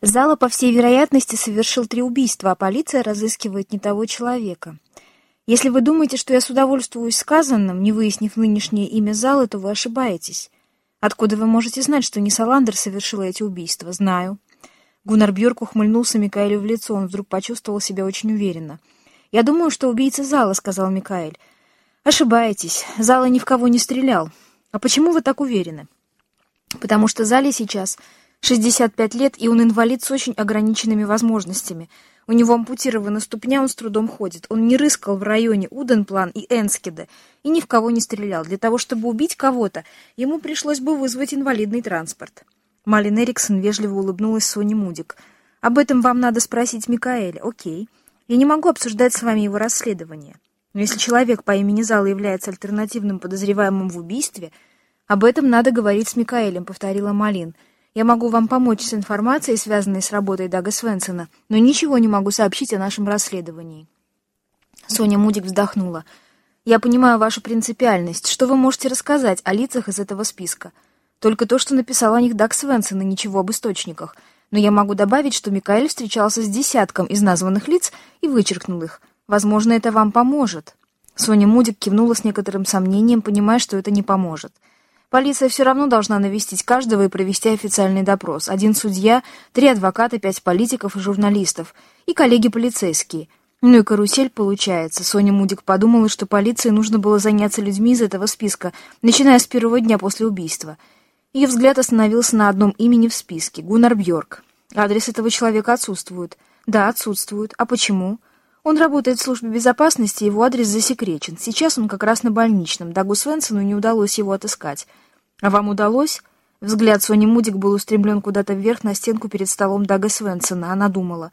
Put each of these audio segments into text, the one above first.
Зала, по всей вероятности, совершил три убийства, а полиция разыскивает не того человека. Если вы думаете, что я с удовольствием сказанным, не выяснив нынешнее имя Зала, то вы ошибаетесь. Откуда вы можете знать, что не Саландер совершила эти убийства? Знаю. Гуннар Бьорк ухмыльнулся Микаэлю в лицо, он вдруг почувствовал себя очень уверенно. «Я думаю, что убийца Зала», — сказал Микаэль. «Ошибаетесь. Зала ни в кого не стрелял. А почему вы так уверены?» «Потому что Зале сейчас 65 лет, и он инвалид с очень ограниченными возможностями. У него ампутирована ступня, он с трудом ходит. Он не рыскал в районе Уденплан и Энскеде и ни в кого не стрелял. Для того, чтобы убить кого-то, ему пришлось бы вызвать инвалидный транспорт. Малин Эриксон вежливо улыбнулась Соне Мудик. «Об этом вам надо спросить Микаэля. Окей. Я не могу обсуждать с вами его расследование. Но если человек по имени Зала является альтернативным подозреваемым в убийстве, об этом надо говорить с Микаэлем», — повторила Малин. — я могу вам помочь с информацией, связанной с работой Дага Свенсона, но ничего не могу сообщить о нашем расследовании». Соня Мудик вздохнула. «Я понимаю вашу принципиальность. Что вы можете рассказать о лицах из этого списка? Только то, что написал о них Даг Свенсон, и ничего об источниках. Но я могу добавить, что Микаэль встречался с десятком из названных лиц и вычеркнул их. Возможно, это вам поможет». Соня Мудик кивнула с некоторым сомнением, понимая, что это не поможет. Полиция все равно должна навестить каждого и провести официальный допрос. Один судья, три адвоката, пять политиков и журналистов. И коллеги полицейские. Ну и карусель получается. Соня Мудик подумала, что полиции нужно было заняться людьми из этого списка, начиная с первого дня после убийства. Ее взгляд остановился на одном имени в списке — Гуннар Бьорк. Адрес этого человека отсутствует. Да, отсутствует. А почему? Он работает в службе безопасности, его адрес засекречен. Сейчас он как раз на больничном. Дагу Свенсону не удалось его отыскать. А вам удалось? Взгляд Сони Мудик был устремлен куда-то вверх на стенку перед столом Дага Свенсона. Она думала.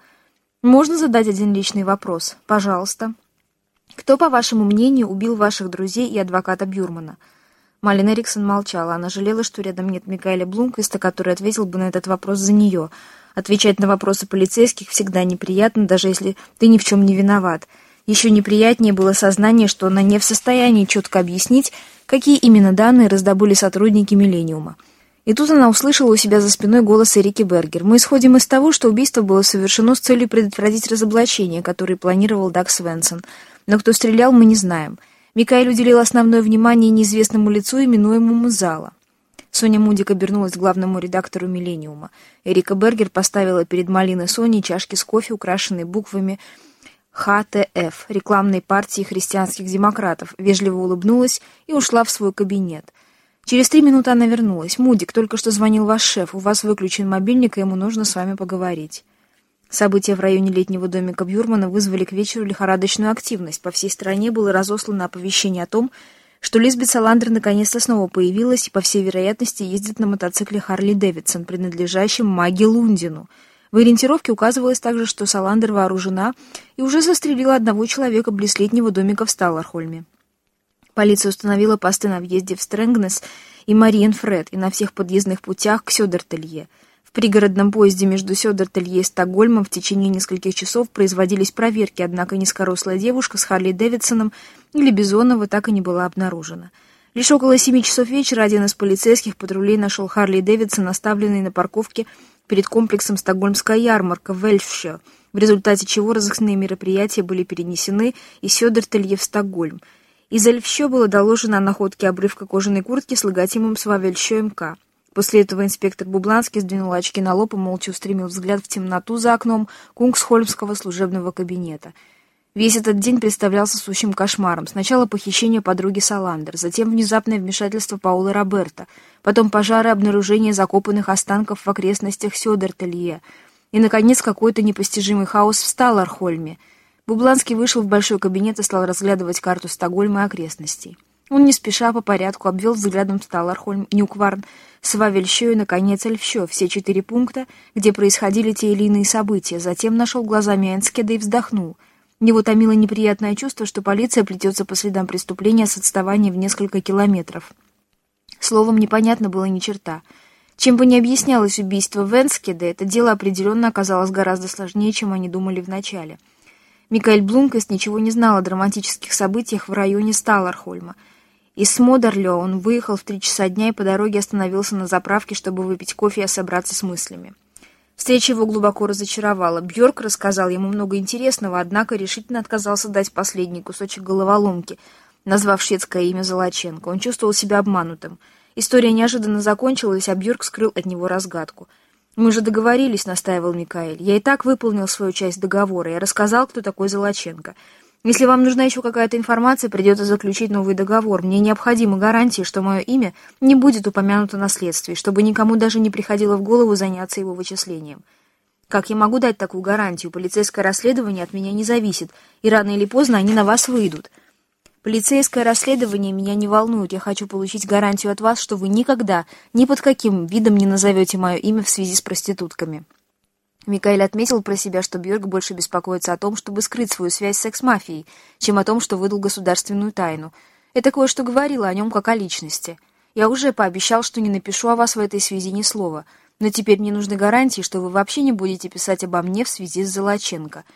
Можно задать один личный вопрос? Пожалуйста. Кто, по вашему мнению, убил ваших друзей и адвоката Бюрмана? Малин Эриксон молчала. Она жалела, что рядом нет Микаэля Блумквиста, который ответил бы на этот вопрос за нее — Отвечать на вопросы полицейских всегда неприятно, даже если ты ни в чем не виноват. Еще неприятнее было сознание, что она не в состоянии четко объяснить, какие именно данные раздобыли сотрудники «Миллениума». И тут она услышала у себя за спиной голос Эрики Бергер. «Мы исходим из того, что убийство было совершено с целью предотвратить разоблачение, которое планировал Даг Свенсон. Но кто стрелял, мы не знаем. Микаэль уделил основное внимание неизвестному лицу, именуемому Зала. Соня Мудик обернулась к главному редактору «Миллениума». Эрика Бергер поставила перед Малиной Соней чашки с кофе, украшенные буквами ХТФ, рекламной партии христианских демократов, вежливо улыбнулась и ушла в свой кабинет. Через три минуты она вернулась. «Мудик, только что звонил ваш шеф. У вас выключен мобильник, и ему нужно с вами поговорить». События в районе летнего домика Бюрмана вызвали к вечеру лихорадочную активность. По всей стране было разослано оповещение о том, что Лизбет Саландер наконец-то снова появилась и, по всей вероятности, ездит на мотоцикле Харли Дэвидсон, принадлежащем Маге Лундину. В ориентировке указывалось также, что Саландер вооружена и уже застрелила одного человека близ летнего домика в Сталлархольме. Полиция установила посты на въезде в Стрэнгнес и Мариенфред и на всех подъездных путях к Сёдертелье – пригородном поезде между Сёдертелье и Стокгольмом в течение нескольких часов производились проверки, однако низкорослая девушка с Харли Дэвидсоном или Бизонова так и не была обнаружена. Лишь около семи часов вечера один из полицейских патрулей нашел Харли Дэвидсон, оставленный на парковке перед комплексом «Стокгольмская ярмарка» в Эльфше, в результате чего разыскные мероприятия были перенесены из Сёдертелье в Стокгольм. Из Эльфщо было доложено о находке обрывка кожаной куртки с логотипом Свавельщо МК. После этого инспектор Бубланский сдвинул очки на лоб и молча устремил взгляд в темноту за окном Кунгсхольмского служебного кабинета. Весь этот день представлялся сущим кошмаром. Сначала похищение подруги Саландер, затем внезапное вмешательство Паула Роберта, потом пожары и обнаружение закопанных останков в окрестностях Сёдертелье, и, наконец, какой-то непостижимый хаос в Сталархольме. Бубланский вышел в большой кабинет и стал разглядывать карту Стокгольма и окрестностей. Он не спеша по порядку обвел взглядом Сталархольм, Нюкварн, Свавельщо и, наконец, Эльфщо, все четыре пункта, где происходили те или иные события, затем нашел глазами Энскеда и вздохнул. Его томило неприятное чувство, что полиция плетется по следам преступления с отставанием в несколько километров. Словом, непонятно было ни черта. Чем бы ни объяснялось убийство Венскеда, это дело определенно оказалось гораздо сложнее, чем они думали вначале. Микаэль Блумкест ничего не знал о драматических событиях в районе Сталархольма — из Смодерлё он выехал в три часа дня и по дороге остановился на заправке, чтобы выпить кофе и собраться с мыслями. Встреча его глубоко разочаровала. Бьорк рассказал ему много интересного, однако решительно отказался дать последний кусочек головоломки, назвав шведское имя Золоченко. Он чувствовал себя обманутым. История неожиданно закончилась, а Бьорк скрыл от него разгадку. «Мы же договорились», — настаивал Микаэль. «Я и так выполнил свою часть договора. Я рассказал, кто такой Золоченко. Если вам нужна еще какая-то информация, придется заключить новый договор. Мне необходимы гарантии, что мое имя не будет упомянуто на следствии, чтобы никому даже не приходило в голову заняться его вычислением. Как я могу дать такую гарантию? Полицейское расследование от меня не зависит, и рано или поздно они на вас выйдут». Полицейское расследование меня не волнует. Я хочу получить гарантию от вас, что вы никогда, ни под каким видом не назовете мое имя в связи с проститутками». Микаэль отметил про себя, что Бьорк больше беспокоится о том, чтобы скрыть свою связь с секс-мафией, чем о том, что выдал государственную тайну. Это кое-что говорило о нем как о личности. Я уже пообещал, что не напишу о вас в этой связи ни слова, но теперь мне нужны гарантии, что вы вообще не будете писать обо мне в связи с Золоченко —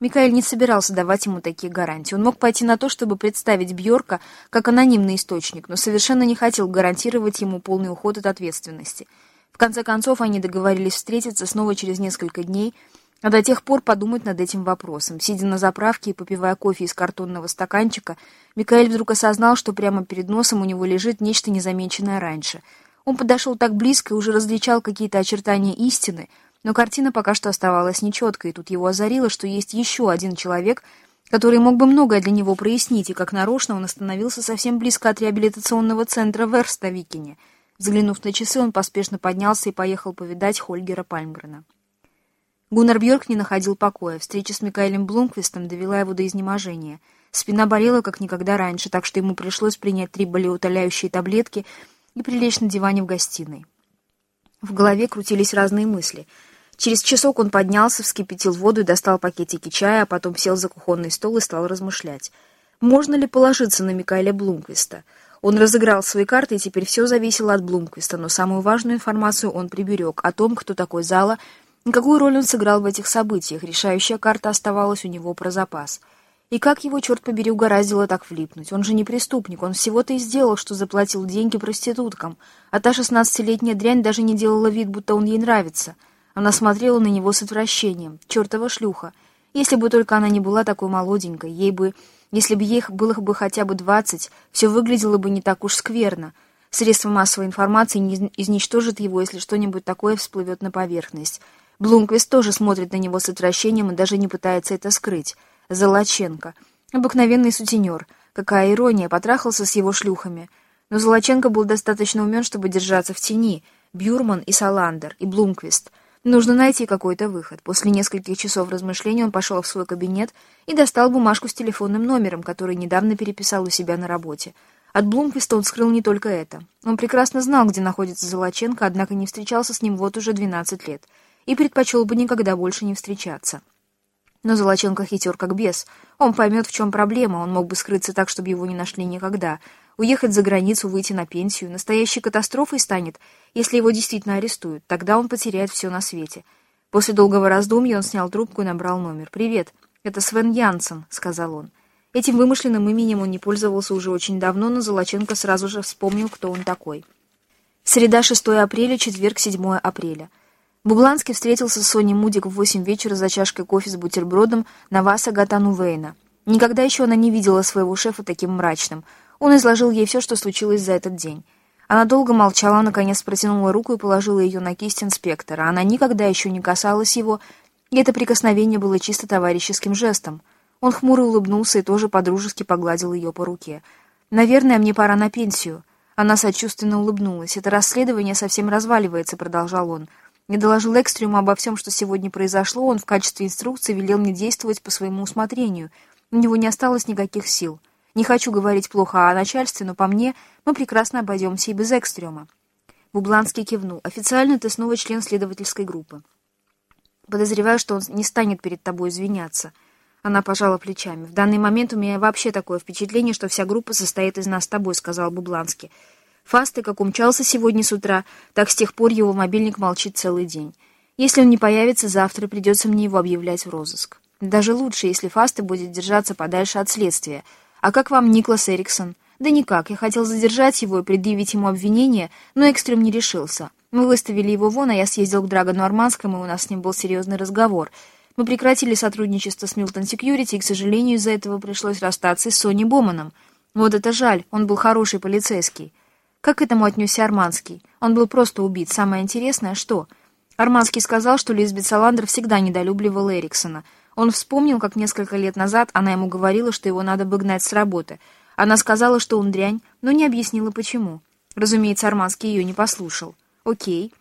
Микаэль не собирался давать ему такие гарантии. Он мог пойти на то, чтобы представить Бьорка как анонимный источник, но совершенно не хотел гарантировать ему полный уход от ответственности. В конце концов, они договорились встретиться снова через несколько дней, а до тех пор подумать над этим вопросом. Сидя на заправке и попивая кофе из картонного стаканчика, Микаэль вдруг осознал, что прямо перед носом у него лежит нечто незамеченное раньше. Он подошел так близко и уже различал какие-то очертания истины — но картина пока что оставалась нечеткой, и тут его озарило, что есть еще один человек, который мог бы многое для него прояснить, и как нарочно он остановился совсем близко от реабилитационного центра в Эрставикине. Взглянув на часы, он поспешно поднялся и поехал повидать Хольгера Пальмгрена. Гуннар Бьорк не находил покоя. Встреча с Микаэлем Блумквистом довела его до изнеможения. Спина болела, как никогда раньше, так что ему пришлось принять три болеутоляющие таблетки и прилечь на диване в гостиной. В голове крутились разные мысли — Через часок он поднялся, вскипятил воду и достал пакетики чая, а потом сел за кухонный стол и стал размышлять. Можно ли положиться на Микаэля Блумквиста? Он разыграл свои карты, и теперь все зависело от Блумквиста, но самую важную информацию он приберег о том, кто такой Зала и какую роль он сыграл в этих событиях. Решающая карта оставалась у него про запас. И как его, черт побери, угораздило так влипнуть? Он же не преступник, он всего-то и сделал, что заплатил деньги проституткам, а та шестнадцатилетняя дрянь даже не делала вид, будто он ей нравится — она смотрела на него с отвращением. Чертова шлюха. Если бы только она не была такой молоденькой, ей бы... Если бы ей было бы хотя бы двадцать, все выглядело бы не так уж скверно. Средства массовой информации изничтожат его, если что-нибудь такое всплывет на поверхность. Блумквист тоже смотрит на него с отвращением и даже не пытается это скрыть. Золоченко. Обыкновенный сутенер. Какая ирония, потрахался с его шлюхами. Но Золоченко был достаточно умен, чтобы держаться в тени. Бюрман и Саландер, и Блумквист — Нужно найти какой-то выход. После нескольких часов размышлений он пошел в свой кабинет и достал бумажку с телефонным номером, который недавно переписал у себя на работе. От Блумквиста он скрыл не только это. Он прекрасно знал, где находится Золоченко, однако не встречался с ним вот уже 12 лет и предпочел бы никогда больше не встречаться. Но Золоченко хитер как бес. Он поймет, в чем проблема, он мог бы скрыться так, чтобы его не нашли никогда. Уехать за границу, выйти на пенсию. Настоящей катастрофой станет, если его действительно арестуют. Тогда он потеряет все на свете. После долгого раздумья он снял трубку и набрал номер. «Привет, это Свен Янсен», — сказал он. Этим вымышленным именем он не пользовался уже очень давно, но Золоченко сразу же вспомнил, кто он такой. Среда, 6 апреля, четверг, 7 апреля. Бубланский встретился с Соней Мудик в 8 вечера за чашкой кофе с бутербродом на Васа Гатану Вейна. Никогда еще она не видела своего шефа таким мрачным — он изложил ей все, что случилось за этот день. Она долго молчала, наконец протянула руку и положила ее на кисть инспектора. Она никогда еще не касалась его, и это прикосновение было чисто товарищеским жестом. Он хмуро улыбнулся и тоже подружески погладил ее по руке. «Наверное, мне пора на пенсию». Она сочувственно улыбнулась. «Это расследование совсем разваливается», — продолжал он. «Я доложил Экстриуму обо всем, что сегодня произошло. Он в качестве инструкции велел мне действовать по своему усмотрению. У него не осталось никаких сил». Не хочу говорить плохо о начальстве, но по мне мы прекрасно обойдемся и без экстрема. Бубланский кивнул. Официально ты снова член следовательской группы. Подозреваю, что он не станет перед тобой извиняться. Она пожала плечами. В данный момент у меня вообще такое впечатление, что вся группа состоит из нас с тобой, сказал Бубланский. Фасты, как умчался сегодня с утра, так с тех пор его мобильник молчит целый день. Если он не появится завтра, придется мне его объявлять в розыск. Даже лучше, если Фасты будет держаться подальше от следствия, «А как вам Никлас Эриксон?» «Да никак. Я хотел задержать его и предъявить ему обвинение, но Экстрем не решился. Мы выставили его вон, а я съездил к Драгону Арманскому, и у нас с ним был серьезный разговор. Мы прекратили сотрудничество с Милтон Секьюрити, и, к сожалению, из-за этого пришлось расстаться с Сони Боманом. Вот это жаль, он был хороший полицейский. Как к этому отнесся Арманский? Он был просто убит. Самое интересное, что... Арманский сказал, что Лизбет Саландер всегда недолюбливал Эриксона. Он вспомнил, как несколько лет назад она ему говорила, что его надо бы гнать с работы. Она сказала, что он дрянь, но не объяснила, почему. Разумеется, Арманский ее не послушал. Окей.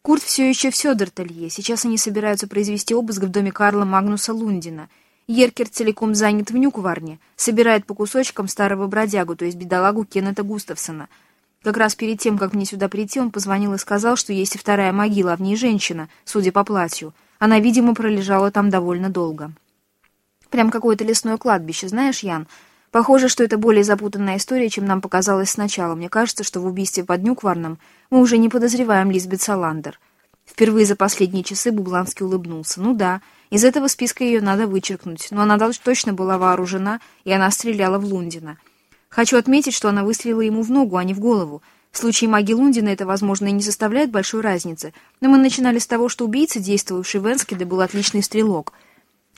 Курт все еще в Сёдертелье. Сейчас они собираются произвести обыск в доме Карла Магнуса Лундина. Еркер целиком занят в Нюкварне, собирает по кусочкам старого бродягу, то есть бедолагу Кеннета Густавсона. Как раз перед тем, как мне сюда прийти, он позвонил и сказал, что есть и вторая могила, а в ней женщина, судя по платью. Она, видимо, пролежала там довольно долго. Прям какое-то лесное кладбище, знаешь, Ян? Похоже, что это более запутанная история, чем нам показалось сначала. Мне кажется, что в убийстве под Нюкварном мы уже не подозреваем Лизбет Саландер. Впервые за последние часы Бубланский улыбнулся. Ну да, из этого списка ее надо вычеркнуть, но она точно была вооружена, и она стреляла в Лундина. Хочу отметить, что она выстрелила ему в ногу, а не в голову. В случае маги Лундина это, возможно, и не составляет большой разницы, но мы начинали с того, что убийца, действовавший в Энскеде, был отличный стрелок.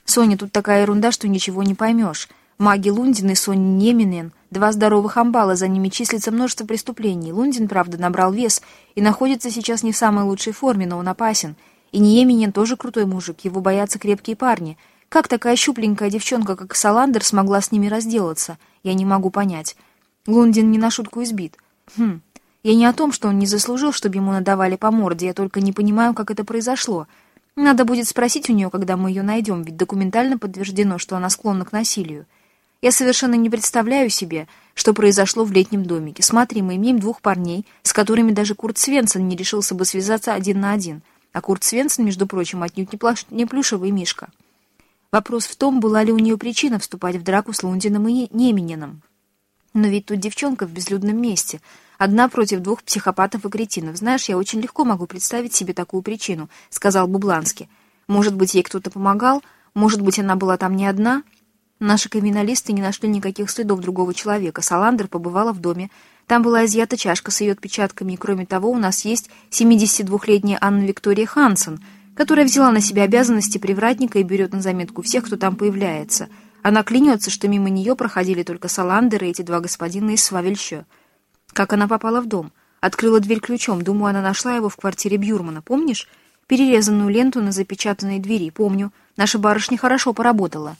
Соня, тут такая ерунда, что ничего не поймешь. Маги Лундин и Сони Неминен — два здоровых амбала, за ними числится множество преступлений. Лундин, правда, набрал вес и находится сейчас не в самой лучшей форме, но он опасен. И Нееминен тоже крутой мужик, его боятся крепкие парни. Как такая щупленькая девчонка, как Саландер, смогла с ними разделаться? Я не могу понять. Лундин не на шутку избит. Хм, я не о том, что он не заслужил, чтобы ему надавали по морде, я только не понимаю, как это произошло. Надо будет спросить у нее, когда мы ее найдем, ведь документально подтверждено, что она склонна к насилию. Я совершенно не представляю себе, что произошло в летнем домике. Смотри, мы имеем двух парней, с которыми даже Курт Свенсон не решился бы связаться один на один. А Курт Свенсон, между прочим, отнюдь не, плаш... не плюшевый мишка. Вопрос в том, была ли у нее причина вступать в драку с Лундином и Немениным. Но ведь тут девчонка в безлюдном месте. Одна против двух психопатов и кретинов. Знаешь, я очень легко могу представить себе такую причину, сказал Бубланский. Может быть, ей кто-то помогал? Может быть, она была там не одна? Наши криминалисты не нашли никаких следов другого человека. Саландер побывала в доме. Там была изъята чашка с ее отпечатками, и кроме того, у нас есть 72-летняя Анна Виктория Хансен, которая взяла на себя обязанности привратника и берет на заметку всех, кто там появляется. Она клянется, что мимо нее проходили только Саландер и эти два господина из Свавельщо. Как она попала в дом? Открыла дверь ключом. Думаю, она нашла его в квартире Бьюрмана. Помнишь? Перерезанную ленту на запечатанной двери. Помню. Наша барышня хорошо поработала.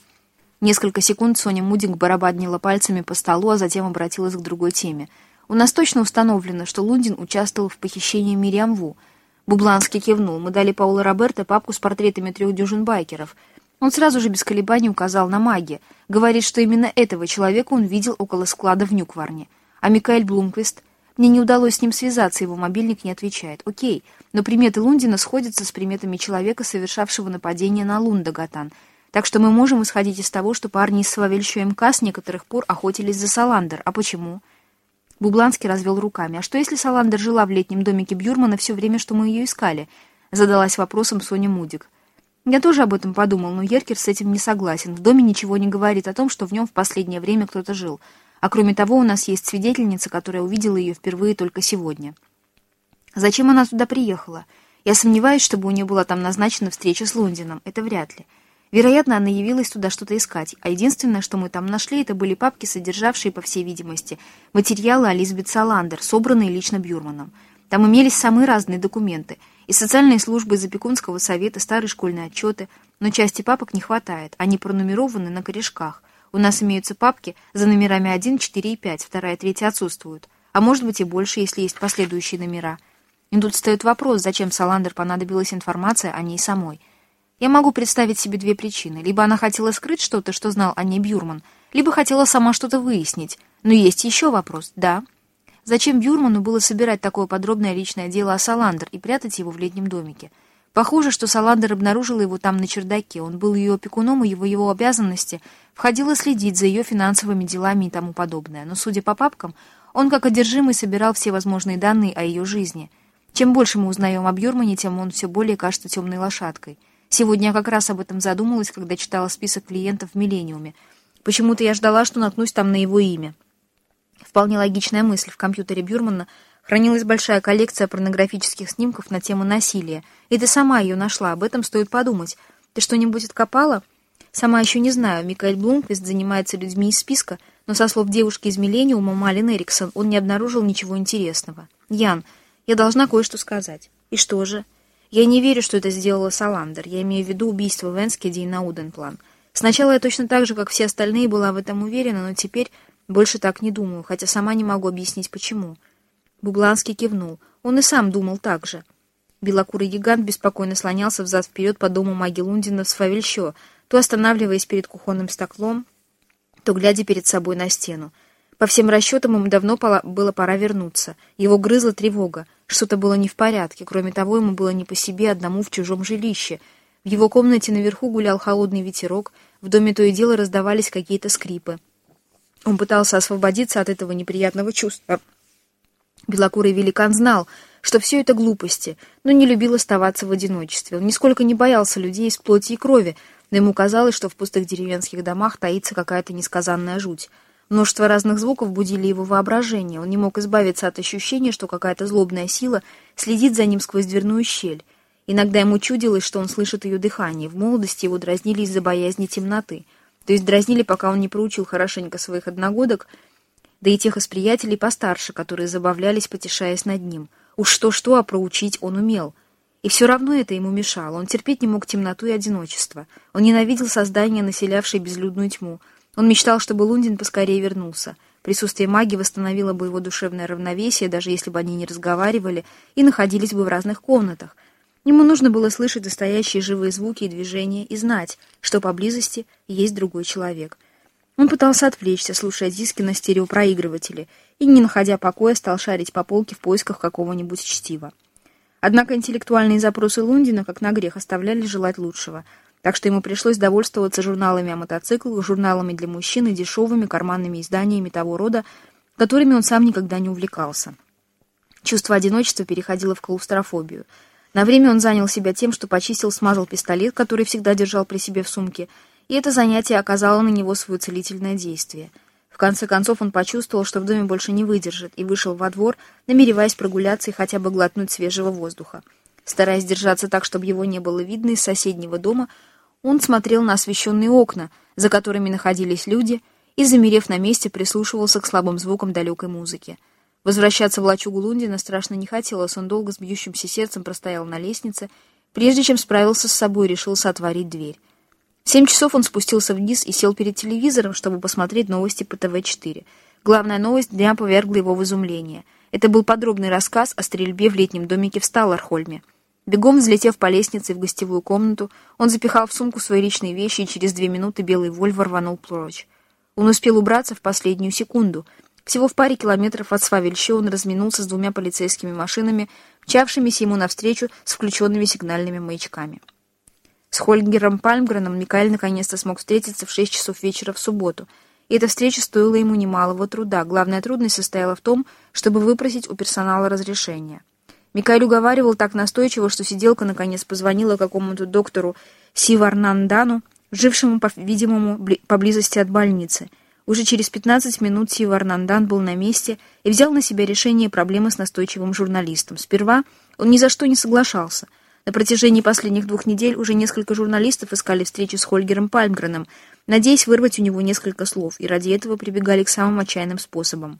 Несколько секунд Соня Мудинг барабанила пальцами по столу, а затем обратилась к другой теме. «У нас точно установлено, что Лундин участвовал в похищении Мириам Ву». Бубланский кивнул. «Мы дали Пауло Роберто папку с портретами трех дюжин байкеров». Он сразу же без колебаний указал на маги. Говорит, что именно этого человека он видел около склада в Нюкварне. А Микаэль Блумквист... Мне не удалось с ним связаться, его мобильник не отвечает. Окей, но приметы Лундина сходятся с приметами человека, совершавшего нападение на Лундагатан — так что мы можем исходить из того, что парни из Соловельщу МК с некоторых пор охотились за Саландер. А почему? Бубланский развел руками. А что, если Саландер жила в летнем домике Бюрмана все время, что мы ее искали? Задалась вопросом Соня Мудик. Я тоже об этом подумал, но Еркер с этим не согласен. В доме ничего не говорит о том, что в нем в последнее время кто-то жил. А кроме того, у нас есть свидетельница, которая увидела ее впервые только сегодня. Зачем она туда приехала? Я сомневаюсь, чтобы у нее была там назначена встреча с Лундином. Это вряд ли. Вероятно, она явилась туда что-то искать, а единственное, что мы там нашли, это были папки, содержавшие, по всей видимости, материалы о Лизбет Саландер, собранные лично Бюрманом. Там имелись самые разные документы, и социальные службы из опекунского совета, старые школьные отчеты, но части папок не хватает, они пронумерованы на корешках. У нас имеются папки за номерами 1, 4 и 5, вторая и третья отсутствуют, а может быть и больше, если есть последующие номера. И тут встает вопрос, зачем Саландер понадобилась информация о ней самой – я могу представить себе две причины. Либо она хотела скрыть что-то, что знал о ней Бюрман, либо хотела сама что-то выяснить. Но есть еще вопрос, да. Зачем Бюрману было собирать такое подробное личное дело о Саландер и прятать его в летнем домике? Похоже, что Саландер обнаружила его там на чердаке. Он был ее опекуном, и его его обязанности входило следить за ее финансовыми делами и тому подобное. Но, судя по папкам, он как одержимый собирал все возможные данные о ее жизни. Чем больше мы узнаем о Бюрмане, тем он все более кажется темной лошадкой. Сегодня я как раз об этом задумалась, когда читала список клиентов в «Миллениуме». Почему-то я ждала, что наткнусь там на его имя. Вполне логичная мысль. В компьютере Бюрмана хранилась большая коллекция порнографических снимков на тему насилия. И ты сама ее нашла, об этом стоит подумать. Ты что-нибудь откопала? Сама еще не знаю. Микаэль Блумквист занимается людьми из списка, но со слов девушки из Миллениума, Малин Эриксон, он не обнаружил ничего интересного. Ян, я должна кое-что сказать. И что же? Я не верю, что это сделала Саландер. Я имею в виду убийство Венскеди и Науденплан. Сначала я точно так же, как все остальные, была в этом уверена, но теперь больше так не думаю, хотя сама не могу объяснить, почему. Бугланский кивнул. Он и сам думал так же. Белокурый гигант беспокойно слонялся взад-вперед по дому маги Лундина в Свавельщо, то останавливаясь перед кухонным стеклом, то глядя перед собой на стену. По всем расчетам ему давно было пора вернуться. Его грызла тревога. Что-то было не в порядке. Кроме того, ему было не по себе одному в чужом жилище. В его комнате наверху гулял холодный ветерок, в доме то и дело раздавались какие-то скрипы. Он пытался освободиться от этого неприятного чувства. Белокурый великан знал, что все это глупости, но не любил оставаться в одиночестве. Он нисколько не боялся людей из плоти и крови, но ему казалось, что в пустых деревенских домах таится какая-то несказанная жуть. Множество разных звуков будили его воображение. Он не мог избавиться от ощущения, что какая-то злобная сила следит за ним сквозь дверную щель. Иногда ему чудилось, что он слышит ее дыхание. В молодости его дразнили из-за боязни темноты. То есть дразнили, пока он не проучил хорошенько своих одногодок, да и тех из приятелей постарше, которые забавлялись, потешаясь над ним. Уж что-что, а проучить он умел — и все равно это ему мешало. Он терпеть не мог темноту и одиночество. Он ненавидел создание, населявшее безлюдную тьму. Он мечтал, чтобы Лундин поскорее вернулся. Присутствие магии восстановило бы его душевное равновесие, даже если бы они не разговаривали и находились бы в разных комнатах. Ему нужно было слышать настоящие живые звуки и движения и знать, что поблизости есть другой человек. Он пытался отвлечься, слушая диски на стереопроигрывателе, и, не находя покоя, стал шарить по полке в поисках какого-нибудь чтива. Однако интеллектуальные запросы Лундина, как на грех, оставляли желать лучшего, так что ему пришлось довольствоваться журналами о мотоциклах, журналами для мужчин и дешевыми карманными изданиями того рода, которыми он сам никогда не увлекался. Чувство одиночества переходило в клаустрофобию. На время он занял себя тем, что почистил, смазал пистолет, который всегда держал при себе в сумке, и это занятие оказало на него свое целительное действие — в конце концов он почувствовал, что в доме больше не выдержит, и вышел во двор, намереваясь прогуляться и хотя бы глотнуть свежего воздуха. Стараясь держаться так, чтобы его не было видно из соседнего дома, он смотрел на освещенные окна, за которыми находились люди, и, замерев на месте, прислушивался к слабым звукам далекой музыки. Возвращаться в лачугу Лундина страшно не хотелось, он долго с бьющимся сердцем простоял на лестнице, прежде чем справился с собой решился отворить дверь. В семь часов он спустился вниз и сел перед телевизором, чтобы посмотреть новости по ТВ-4. Главная новость дня повергла его в изумление. Это был подробный рассказ о стрельбе в летнем домике в Сталлархольме. Бегом взлетев по лестнице в гостевую комнату, он запихал в сумку свои личные вещи и через две минуты белый Вольво рванул прочь. Он успел убраться в последнюю секунду. Всего в паре километров от Свавельщо он разминулся с двумя полицейскими машинами, мчавшимися ему навстречу с включенными сигнальными маячками. С Хольгером Пальмгреном Микаэль наконец-то смог встретиться в 6 часов вечера в субботу. И эта встреча стоила ему немалого труда. Главная трудность состояла в том, чтобы выпросить у персонала разрешения. Микаэль уговаривал так настойчиво, что сиделка наконец позвонила какому-то доктору Сиварнандану, жившему, по-видимому, поблизости от больницы. Уже через 15 минут Сиварнандан был на месте и взял на себя решение проблемы с настойчивым журналистом. Сперва он ни за что не соглашался — на протяжении последних двух недель уже несколько журналистов искали встречи с Хольгером Пальмгреном, надеясь вырвать у него несколько слов, и ради этого прибегали к самым отчаянным способам.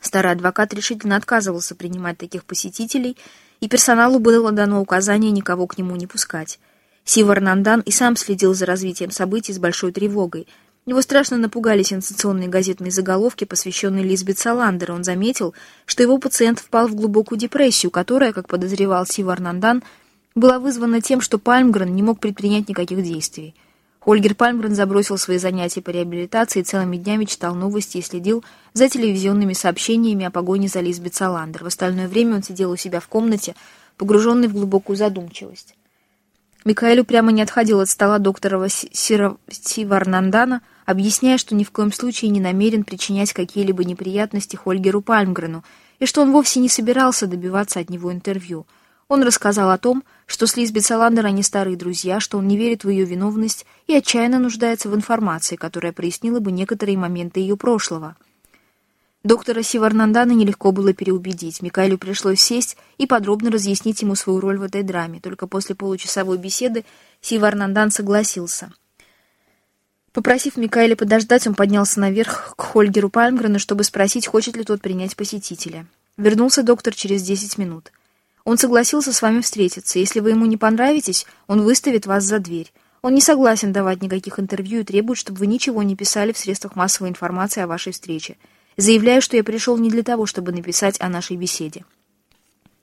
Старый адвокат решительно отказывался принимать таких посетителей, и персоналу было дано указание никого к нему не пускать. Сивар Нандан и сам следил за развитием событий с большой тревогой. Его страшно напугали сенсационные газетные заголовки, посвященные Лизбет Саландер. Он заметил, что его пациент впал в глубокую депрессию, которая, как подозревал Сивар Нандан, была вызвана тем, что Пальмгрен не мог предпринять никаких действий. Хольгер Пальмгрен забросил свои занятия по реабилитации и целыми днями читал новости и следил за телевизионными сообщениями о погоне за Лизбет Саландер. В остальное время он сидел у себя в комнате, погруженный в глубокую задумчивость. Микаэлю прямо не отходил от стола доктора Сиварнандана, объясняя, что ни в коем случае не намерен причинять какие-либо неприятности Хольгеру Пальмгрену, и что он вовсе не собирался добиваться от него интервью — он рассказал о том, что с Лизбет Саландер они старые друзья, что он не верит в ее виновность и отчаянно нуждается в информации, которая прояснила бы некоторые моменты ее прошлого. Доктора Сиварнандана нелегко было переубедить. Микаэлю пришлось сесть и подробно разъяснить ему свою роль в этой драме. Только после получасовой беседы Сиварнандан согласился. Попросив Микаэля подождать, он поднялся наверх к Хольгеру Пальмгрену, чтобы спросить, хочет ли тот принять посетителя. Вернулся доктор через десять минут. Он согласился с вами встретиться. Если вы ему не понравитесь, он выставит вас за дверь. Он не согласен давать никаких интервью и требует, чтобы вы ничего не писали в средствах массовой информации о вашей встрече. Заявляю, что я пришел не для того, чтобы написать о нашей беседе.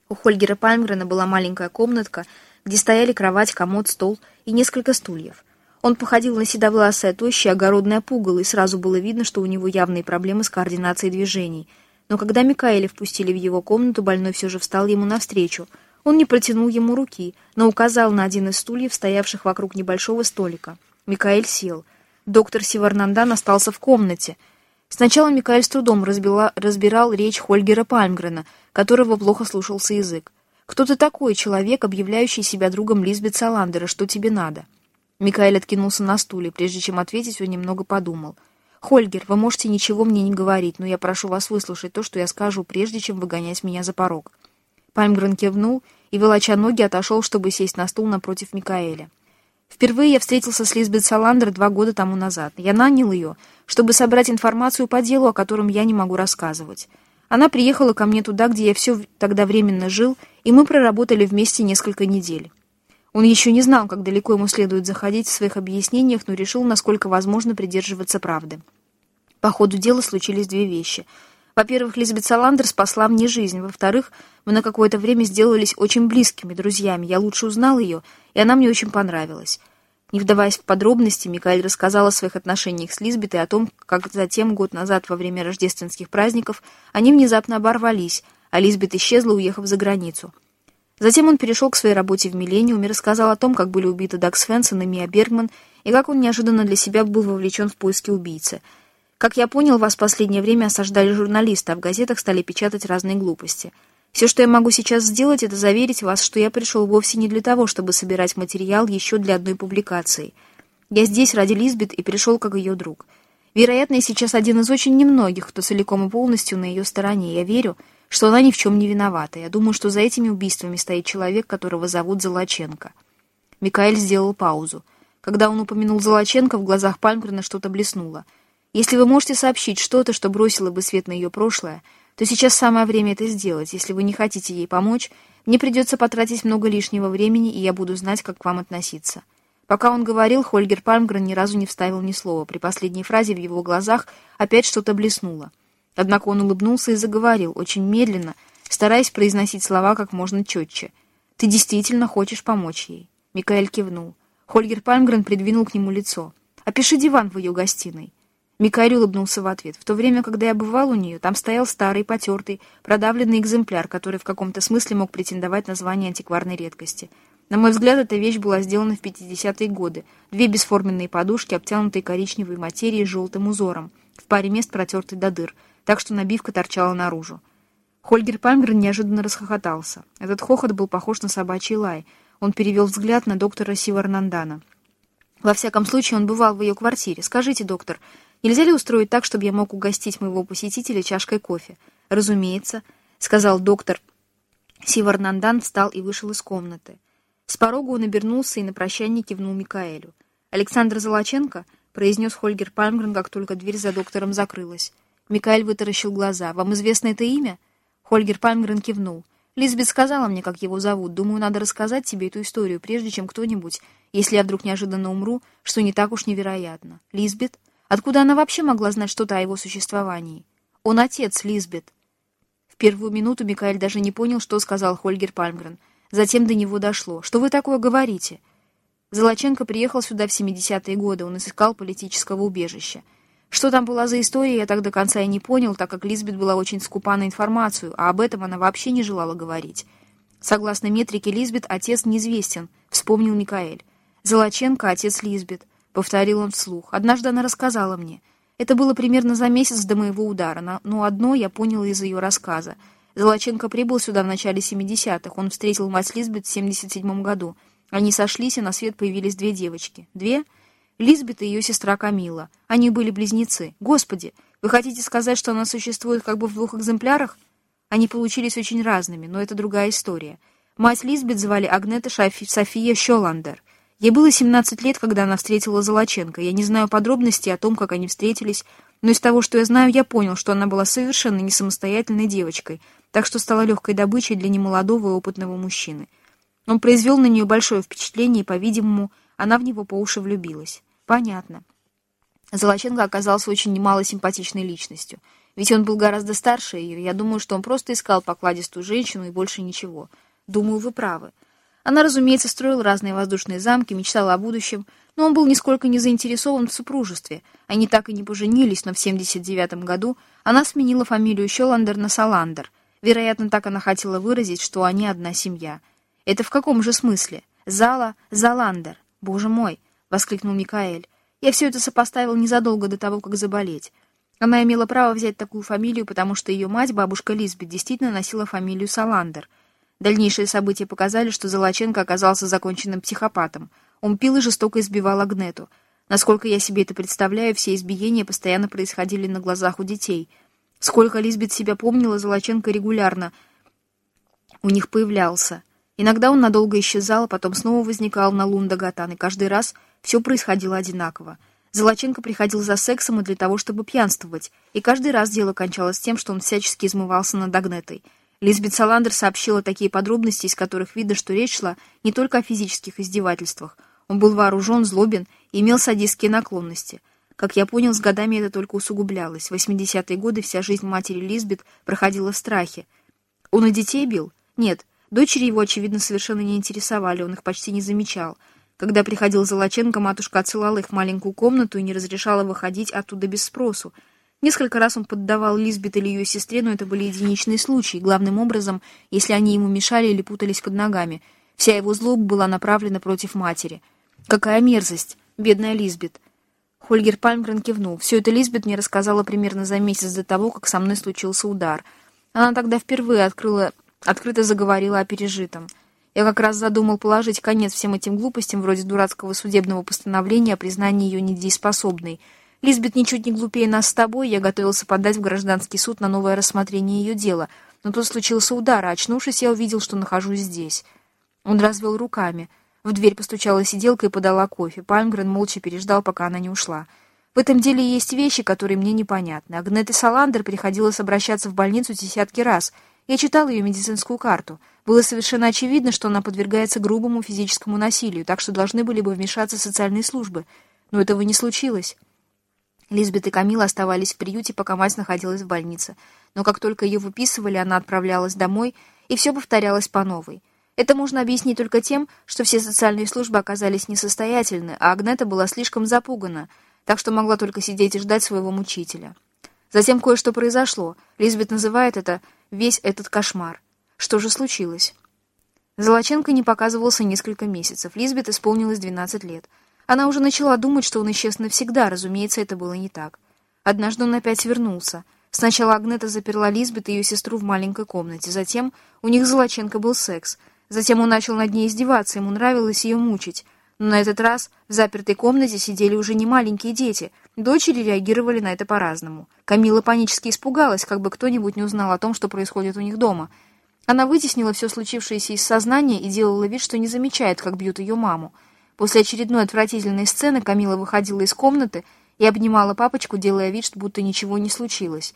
У Хольгера Пальмгрена была маленькая комнатка, где стояли кровать, комод, стол и несколько стульев. Он походил на седовласое, тощее, огородное пугало, и сразу было видно, что у него явные проблемы с координацией движений. Но когда Микаэля впустили в его комнату, больной все же встал ему навстречу. Он не протянул ему руки, но указал на один из стульев, стоявших вокруг небольшого столика. Микаэль сел. Доктор Сиварнандан остался в комнате — Сначала Микаэль с трудом разбила, разбирал речь Хольгера Пальмгрена, которого плохо слушался язык. «Кто ты такой, человек, объявляющий себя другом Лизбет Саландера? Что тебе надо?» Микаэль откинулся на стуле. Прежде чем ответить, он немного подумал. «Хольгер, вы можете ничего мне не говорить, но я прошу вас выслушать то, что я скажу, прежде чем выгонять меня за порог». Пальмгрен кивнул и, волоча ноги, отошел, чтобы сесть на стул напротив Микаэля. Впервые я встретился с Лизбет Саландер два года тому назад. Я нанял ее, чтобы собрать информацию по делу, о котором я не могу рассказывать. Она приехала ко мне туда, где я все тогда временно жил, и мы проработали вместе несколько недель. Он еще не знал, как далеко ему следует заходить в своих объяснениях, но решил, насколько возможно, придерживаться правды. По ходу дела случились две вещи. Во-первых, Лизбет Саландер спасла мне жизнь. Во-вторых, мы на какое-то время сделались очень близкими друзьями. Я лучше узнал ее, и она мне очень понравилась. Не вдаваясь в подробности, Микаэль рассказал о своих отношениях с Лизбет и о том, как затем, год назад, во время рождественских праздников, они внезапно оборвались, а Лизбет исчезла, уехав за границу. Затем он перешел к своей работе в «Миллениуме», рассказал о том, как были убиты Даг Свенсон и Мия Бергман, и как он неожиданно для себя был вовлечен в поиски убийцы. Как я понял, вас в последнее время осаждали журналисты, а в газетах стали печатать разные глупости — все, что я могу сейчас сделать, это заверить вас, что я пришел вовсе не для того, чтобы собирать материал еще для одной публикации. Я здесь ради Лизбет и пришел как ее друг. Вероятно, я сейчас один из очень немногих, кто целиком и полностью на ее стороне. Я верю, что она ни в чем не виновата. Я думаю, что за этими убийствами стоит человек, которого зовут Золоченко. Микаэль сделал паузу. Когда он упомянул Золоченко, в глазах Пальмгрена что-то блеснуло. «Если вы можете сообщить что-то, что бросило бы свет на ее прошлое, то сейчас самое время это сделать. Если вы не хотите ей помочь, мне придется потратить много лишнего времени, и я буду знать, как к вам относиться». Пока он говорил, Хольгер Пальмгрен ни разу не вставил ни слова. При последней фразе в его глазах опять что-то блеснуло. Однако он улыбнулся и заговорил, очень медленно, стараясь произносить слова как можно четче. «Ты действительно хочешь помочь ей?» Микаэль кивнул. Хольгер Пальмгрен придвинул к нему лицо. «Опиши диван в ее гостиной». Микаэль улыбнулся в ответ. В то время, когда я бывал у нее, там стоял старый, потертый, продавленный экземпляр, который в каком-то смысле мог претендовать на звание антикварной редкости. На мой взгляд, эта вещь была сделана в 50-е годы. Две бесформенные подушки, обтянутые коричневой материей с желтым узором, в паре мест протертой до дыр, так что набивка торчала наружу. Хольгер Пальмгрен неожиданно расхохотался. Этот хохот был похож на собачий лай. Он перевел взгляд на доктора Сиварнандана. Во всяком случае, он бывал в ее квартире. Скажите, доктор, Нельзя ли устроить так, чтобы я мог угостить моего посетителя чашкой кофе? Разумеется, сказал доктор. Сиварнандан встал и вышел из комнаты. С порога он обернулся и на прощание кивнул Микаэлю. «Александр Золоченко?» — произнес Хольгер Пальмгрен, как только дверь за доктором закрылась. Микаэль вытаращил глаза. «Вам известно это имя?» Хольгер Пальмгрен кивнул. «Лизбет сказала мне, как его зовут. Думаю, надо рассказать тебе эту историю, прежде чем кто-нибудь, если я вдруг неожиданно умру, что не так уж невероятно. Лизбет?» Откуда она вообще могла знать что-то о его существовании? Он отец Лизбет. В первую минуту Микаэль даже не понял, что сказал Хольгер Пальмгрен. Затем до него дошло. «Что вы такое говорите?» Золоченко приехал сюда в 70-е годы, он искал политического убежища. Что там была за история, я так до конца и не понял, так как Лизбет была очень скупа на информацию, а об этом она вообще не желала говорить. Согласно метрике Лизбет, отец неизвестен, вспомнил Микаэль. Золоченко — отец Лизбет. — повторил он вслух. «Однажды она рассказала мне. Это было примерно за месяц до моего удара, но одно я понял из ее рассказа. Золоченко прибыл сюда в начале 70-х. Он встретил мать Лизбет в 77-м году. Они сошлись, и на свет появились две девочки. Две? Лизбет и ее сестра Камила. Они были близнецы. Господи, Вы хотите сказать, что она существует как бы в двух экземплярах? Они получились очень разными, но это другая история. Мать Лизбет звали Агнета Шафи, София Щоландер. Ей было 17 лет, когда она встретила Золоченко. Я не знаю подробностей о том, как они встретились, но из того, что я знаю, я понял, что она была совершенно не самостоятельной девочкой, так что стала легкой добычей для немолодого и опытного мужчины. Он произвел на нее большое впечатление, и, по-видимому, она в него по уши влюбилась. Понятно. Золоченко оказался очень немало симпатичной личностью. Ведь он был гораздо старше ее, я думаю, что он просто искал покладистую женщину и больше ничего. Думаю, вы правы. Она, разумеется, строила разные воздушные замки, мечтала о будущем, но он был нисколько не заинтересован в супружестве. Они так и не поженились, но в 79 году она сменила фамилию Щеландер на Саландер. Вероятно, так она хотела выразить, что они одна семья. Это в каком же смысле? Зала, Заландер. Боже мой! — воскликнул Микаэль. Я все это сопоставил незадолго до того, как заболеть. Она имела право взять такую фамилию, потому что ее мать, бабушка Лизбет, действительно носила фамилию Саландер. Дальнейшие события показали, что Золоченко оказался законченным психопатом. Он пил и жестоко избивал Агнету. Насколько я себе это представляю, все избиения постоянно происходили на глазах у детей. Сколько Лизбет себя помнила, Золоченко регулярно у них появлялся. Иногда он надолго исчезал, а потом снова возникал на Лундагатан, и каждый раз все происходило одинаково. Золоченко приходил за сексом и для того, чтобы пьянствовать, и каждый раз дело кончалось тем, что он всячески измывался над Агнетой. Лизбет Саландер сообщила такие подробности, из которых видно, что речь шла не только о физических издевательствах. Он был вооружен, злобен и имел садистские наклонности. Как я понял, с годами это только усугублялось. В 80-е годы вся жизнь матери Лизбет проходила в страхе. Он и детей бил? Нет, дочери его, очевидно, совершенно не интересовали, он их почти не замечал — когда приходил Золоченко, матушка отсылала их в маленькую комнату и не разрешала выходить оттуда без спросу. Несколько раз он поддавал Лизбет или ее сестре, но это были единичные случаи, главным образом, если они ему мешали или путались под ногами. Вся его злоба была направлена против матери. «Какая мерзость! Бедная Лизбет!» Хольгер Пальмгрен кивнул. Все это Лизбет мне рассказала примерно за месяц до того, как со мной случился удар. Она тогда впервые открыла, открыто заговорила о пережитом. Я как раз задумал положить конец всем этим глупостям, вроде дурацкого судебного постановления о признании ее недееспособной. Лизбет ничуть не глупее нас с тобой, я готовился подать в гражданский суд на новое рассмотрение ее дела. Но тут случился удар, а очнувшись, я увидел, что нахожусь здесь. Он развел руками. В дверь постучала сиделка и подала кофе. Пальмгрен молча переждал, пока она не ушла. В этом деле есть вещи, которые мне непонятны. Агнете Саландер приходилось обращаться в больницу десятки раз. Я читал ее медицинскую карту. Было совершенно очевидно, что она подвергается грубому физическому насилию, так что должны были бы вмешаться социальные службы. Но этого не случилось. Лизбет и Камила оставались в приюте, пока мать находилась в больнице. Но как только ее выписывали, она отправлялась домой, и все повторялось по новой. Это можно объяснить только тем, что все социальные службы оказались несостоятельны, а Агнета была слишком запугана, так что могла только сидеть и ждать своего мучителя. Затем кое-что произошло. Лизбет называет это «весь этот кошмар». Что же случилось? Золоченко не показывался несколько месяцев. Лизбет исполнилось 12 лет. Она уже начала думать, что он исчез навсегда. Разумеется, это было не так. Однажды он опять вернулся. Сначала Агнета заперла Лизбет и ее сестру в маленькой комнате. Затем у них с Золоченко был секс. Затем он начал над ней издеваться. Ему нравилось ее мучить. Но на этот раз в запертой комнате сидели уже не маленькие дети. Дочери реагировали на это по-разному. Камила панически испугалась, как бы кто-нибудь не узнал о том, что происходит у них дома — она вытеснила все случившееся из сознания и делала вид, что не замечает, как бьют ее маму. После очередной отвратительной сцены Камила выходила из комнаты и обнимала папочку, делая вид, что будто ничего не случилось.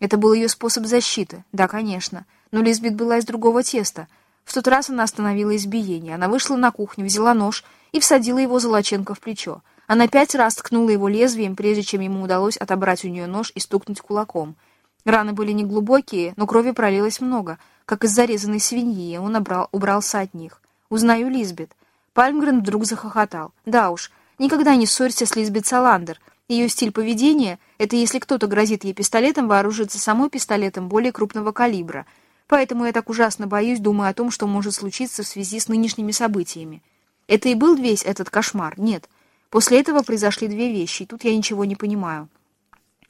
Это был ее способ защиты, да, конечно. Но Лизбет была из другого теста. В тот раз она остановила избиение. Она вышла на кухню, взяла нож и всадила его Золоченко в плечо. Она пять раз ткнула его лезвием, прежде чем ему удалось отобрать у нее нож и стукнуть кулаком. Раны были неглубокие, но крови пролилось много — как из зарезанной свиньи, он обрал, убрался от них. «Узнаю Лизбет». Пальмгрен вдруг захохотал. «Да уж, никогда не ссорься с Лизбет Саландер. Ее стиль поведения — это если кто-то грозит ей пистолетом, вооружиться самой пистолетом более крупного калибра. Поэтому я так ужасно боюсь, думая о том, что может случиться в связи с нынешними событиями. Это и был весь этот кошмар? Нет. После этого произошли две вещи, и тут я ничего не понимаю.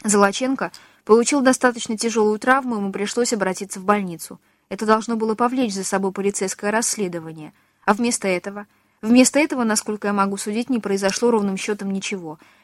Золоченко получил достаточно тяжелую травму, ему пришлось обратиться в больницу. Это должно было повлечь за собой полицейское расследование. А вместо этого... Вместо этого, насколько я могу судить, не произошло ровным счетом ничего —